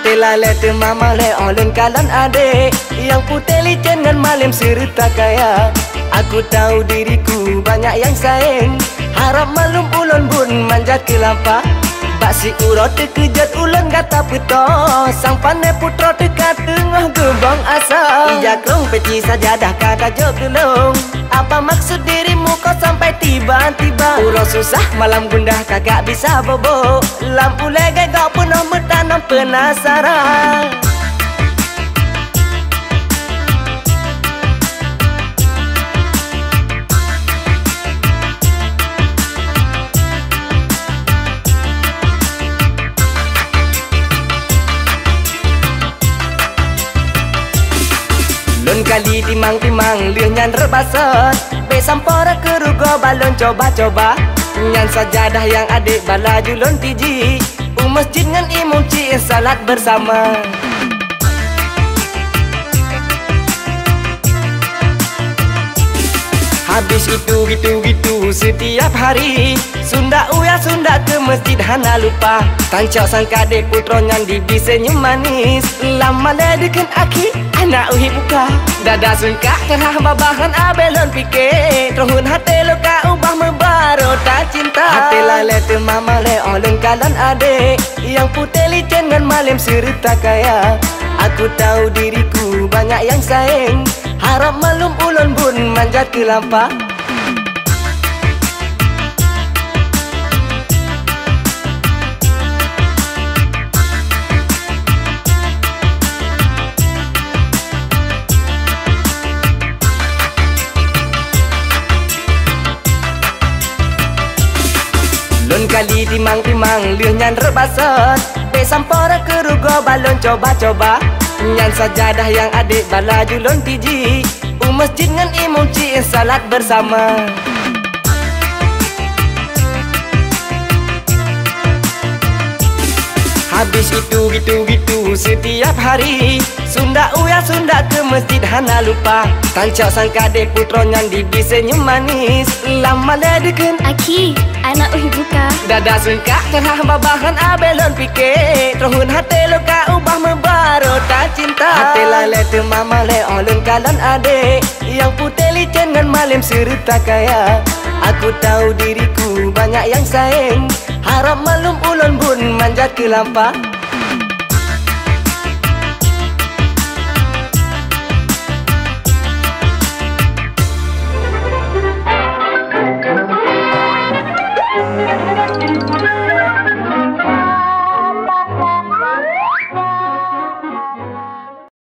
Hati lale tu mama le olun kalan ade Yang putih licin dan malim serta kaya. Aku tahu diriku banyak yang sayang Harap malum ulun bun manjat ke lampak Bak si urut terkejut ulun kata puto Sang pandai putra dekat tengah gebang asa. Ija krong peci saja dah kata jok gelung. Apa maksud dirimu susah. Malam gundah kagak bisa bobo Lampu legay kau penuh metanam penasaran. Lun kali timang-timang Liu nyan rebasat Be sampora kerugo balon coba-coba Nyan sajadah yang adik balaju lun tiji U masjid ngan imam ci salat bersama. Habis itu gitu gitu setiap hari Sunda uya Sunda ke masjid hana lupa. Tancak sang kadek putro nyan di bisenyum manis. Lama ledekan aki anak uhi buka Dada sungka kerah babahan abelon pike Terhun hati luka ubah membaro tak cinta. Hati lale tu mama le oleng kalan ade Yang putih licin dan malim serta kaya. Aku tahu diriku banyak yang sayang Harap malum ulun bun manjat ke lampak Lun kali timang-timang Liu nyan rebasat Be sampora kerugo balon coba-coba. Nyan sajadah yang adik balaju lon tiji U masjid ngan ci salat bersama Habis itu gitu-gitu setiap hari. Sunda uya Sunda ke masjid hana lupa. Tancak sang kadek putro nyan di bisenyum manis. Lama ledekan. Aki, anak uhi buka. Dada sungka kerah babahan abelon pike Terhun hati luka ubah membaro tak cinta. Hati lale tu mama le olun kalan ade Yang putih licin dan malim serta kaya Aku tahu diriku banyak yang sayang Harap malum ulun bun manjat ke lampak